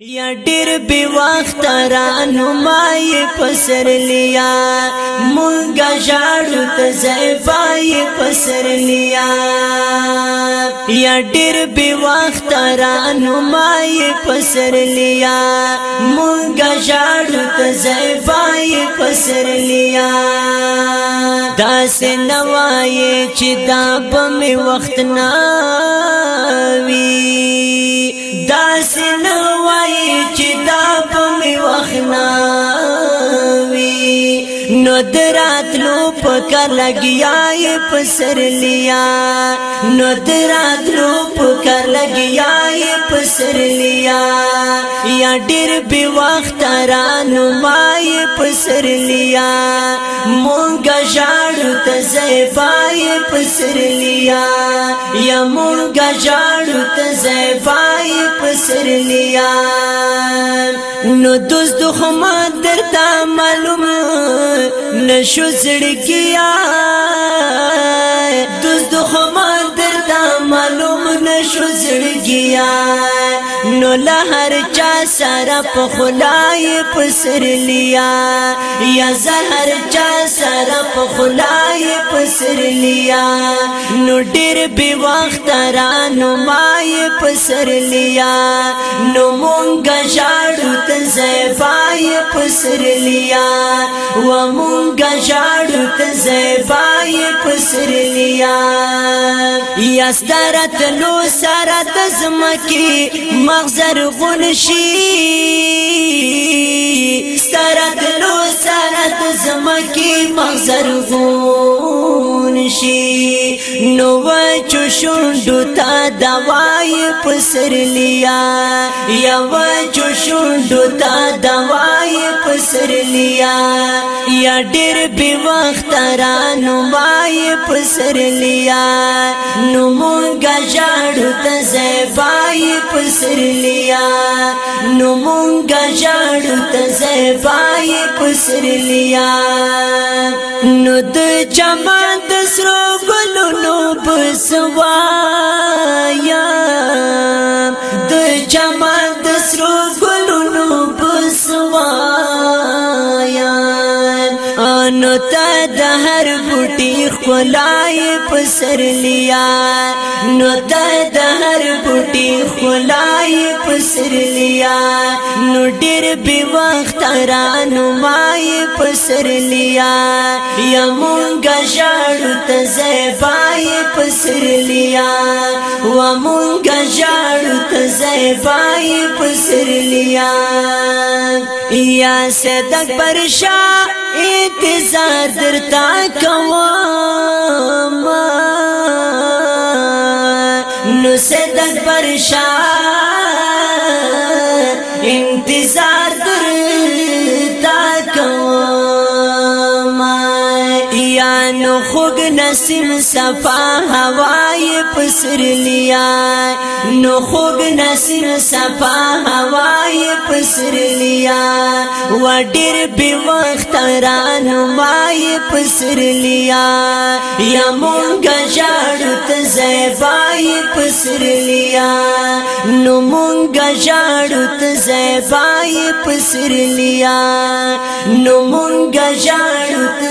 یا ډیر بی وخت را نمای پسر لیا مونږه جاړو ته زیفای پسر لیا یا ډیر بی وخت را نمای پسر لیا مونږه جاړو ته زیفای پسر لیا داس نوای چې دا په وخت ناوي داس نوای دراتلو پکا لګیا یې پسر لیا نو دراتلو پکا لګیا یې پسر لیا یا ډېر به وخت رانو ما یې پسر لیا مونږ ژاړو ته زیفای پسر لیا یا مونگا تے بائیں پسر لیا نو دخمان در تا معلوم نہ شڑ گیا دخمان در تا معلوم نشو شجڑ گیا نو لهر چا سره په خدای پسر لیا یا زهر چا سره په خدای پسر لیا نو ډیر به وخت را نو مای پسر لیا نو مونږ جاړو ته زیفای پسر لیا و مونږ جاړو ته زیفای پسر لیا یا ستارت لو سارت زمکی مغزر غنشی ستارت لو سارت زمکی مغزر غنشی نو وچو شندو تا دوائی پسر لیا یا وچو شندو تا دوائی پسرلیا یا ډېر بي وخت را نومای پسرلیا نو مونږه جاړو ته زیبای پسرلیا نو مونږه جاړو ته زیبای پسرلیا نو د جمال د سرو ګلو نو بسوایا د جمال د سرو ګلو ګلانو ته د هر بوټي خلای پسر لیا نو ته د هر بوټي خلای پسر لیا نو ډیر به وخت رانو مای پسر لیا یا مونږ ژړو ته زبای پسر لیا و مونږ ژړو ته خیفائی پسر لیا یا سید اکبر شاہ انتظار درتا کواما نو سید اکبر شاہ لیان خوګ نسیم صفا هواي پسر لیان نو خوګ نسیم صفا هواي پسر لیان و ډیر به وخت ران وای پسر لیان یا مونږ جاړو ته زیبای پسر لیان نو مونږ جاړو ته زیبای پسر لیان نو مونږ جاړو